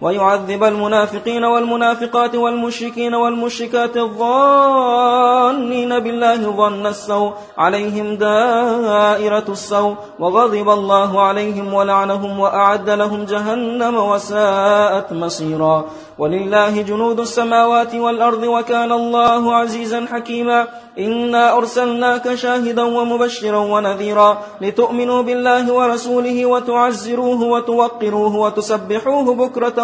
ويعذب المنافقين والمنافقات والمشركين والمشركات الظانين بالله ظن السوء عليهم دائرة السوء وغضب الله عليهم ولعنهم وأعد لهم جهنم وساءت مصيرا ولله جنود السماوات والأرض وكان الله عزيزا حكيما إنا أرسلناك شاهدا ومبشرا ونذيرا لتؤمنوا بالله ورسوله وتعزروه وتوقروه وتسبحوه بكرة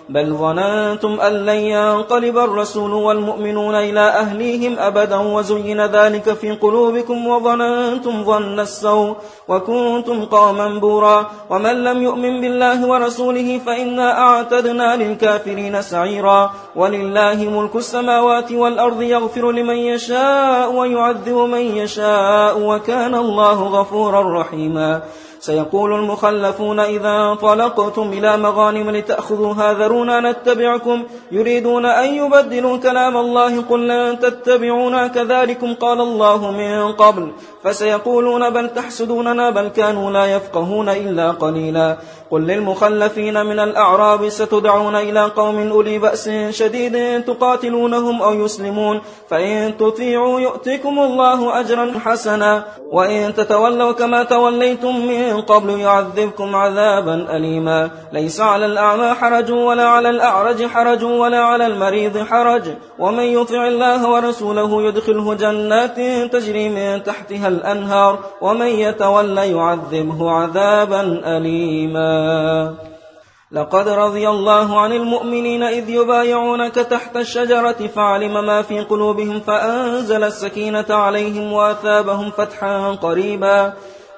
بل ظننتم أن لن ينقلب الرسول والمؤمنون إلى أهليهم أبدا وزين ذلك في قلوبكم وظننتم ظن السوء وكنتم قوما بورا ومن لم يؤمن بالله ورسوله فإنا أعتدنا للكافرين سعيرا ولله ملك السماوات والأرض يغفر لمن يشاء ويعذب من يشاء وكان الله غفورا رحيما سيقول المخلفون إذا انطلقتم إلى مغانم لتأخذوها ذرونا نتبعكم. يريدون أن يبدلوا كلام الله. قل لن تتبعونا. كذلكم قال الله من قبل. فسيقولون بل تحسدوننا. بل كانوا لا يفقهون إلا قليلا. قل للمخلفين من الأعراب ستدعون إلى قوم أولي بأس شديد تقاتلونهم أو يسلمون. فإن تطيعوا يؤتكم الله أجرا حسنا. وإن تتولوا كما توليتم من قبل يعذبكم عذابا أليما. ليس على الأعمى حرج ولا على الأعرج حرج ولا على المريض حرج. ومن يطع الله ورسوله يدخله جنات تجري من تحتها الأنهار. ومن يتولى يعذبه عذابا أليما. لقد رضي الله عن المؤمنين إذ يبايعونك تحت الشجرة فعلم ما في قلوبهم فأنزل السكينة عليهم وأثابهم فتحا قريبا.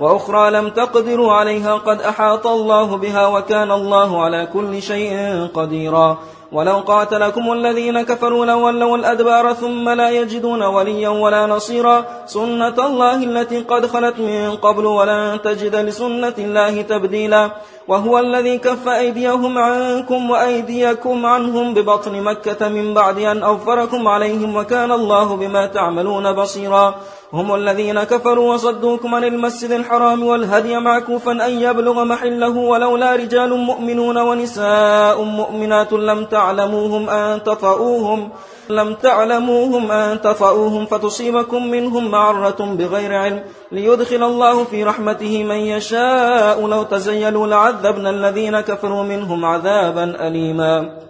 وأخرى لم تقدروا عليها قد أحاط الله بها وكان الله على كل شيء قديرا. ولو قاتلكم الذين كفروا لولوا الأدبار ثم لا يجدون وليا ولا نصيرا. سنة الله التي قد خلت من قبل ولن تجد لسنة الله تبديلا. وهو الذي كف أيديهم عنكم وأيديكم عنهم ببطن مكة من بعد أن أغفركم عليهم وكان الله بما تعملون بصيرا. هم الذين كفروا وصدوكم عن المسجد الحرام والهدي معكوفا أن يبلغ محله ولولا رجال مؤمنون ونساء مؤمنات لم تعلموهم أن تطؤوهم لم تعلموهم أن تطؤوهم فتصيبكم منهم معرة بغير علم ليدخل الله في رحمته من يشاء. لو تزيلوا لعذبنا الذين كفروا منهم عذابا أليما.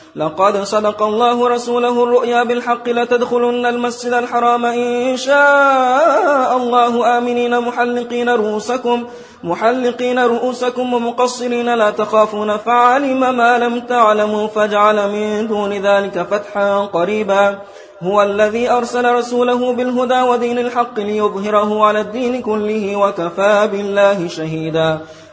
لقد صدق الله رسوله الرؤيا بالحق لتدخلن المسجد الحرام إن شاء الله. آمنين محلقين رؤوسكم محلقين رؤوسكم ومقصرين. لا تخافون فعلم ما لم تعلموا فاجعل من دون ذلك فتحا قريبا. هو الذي أرسل رسوله بالهدى ودين الحق ليظهره على الدين كله وكفى بالله شهيدا.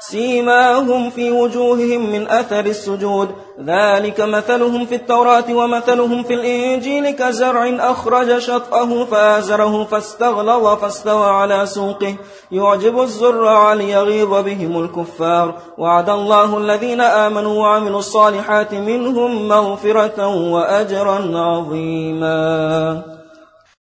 سيماهم في وجوههم من أثر السجود. ذلك مثلهم في التوراة ومثلهم في الإنجيل كزرع أخرج شطأه فآزره فاستغلظ فاستوى على سوقه. يعجب الزرع ليغيظ بهم الكفار. وعد الله الذين آمنوا وعملوا الصالحات منهم مغفرة وأجرا عظيما.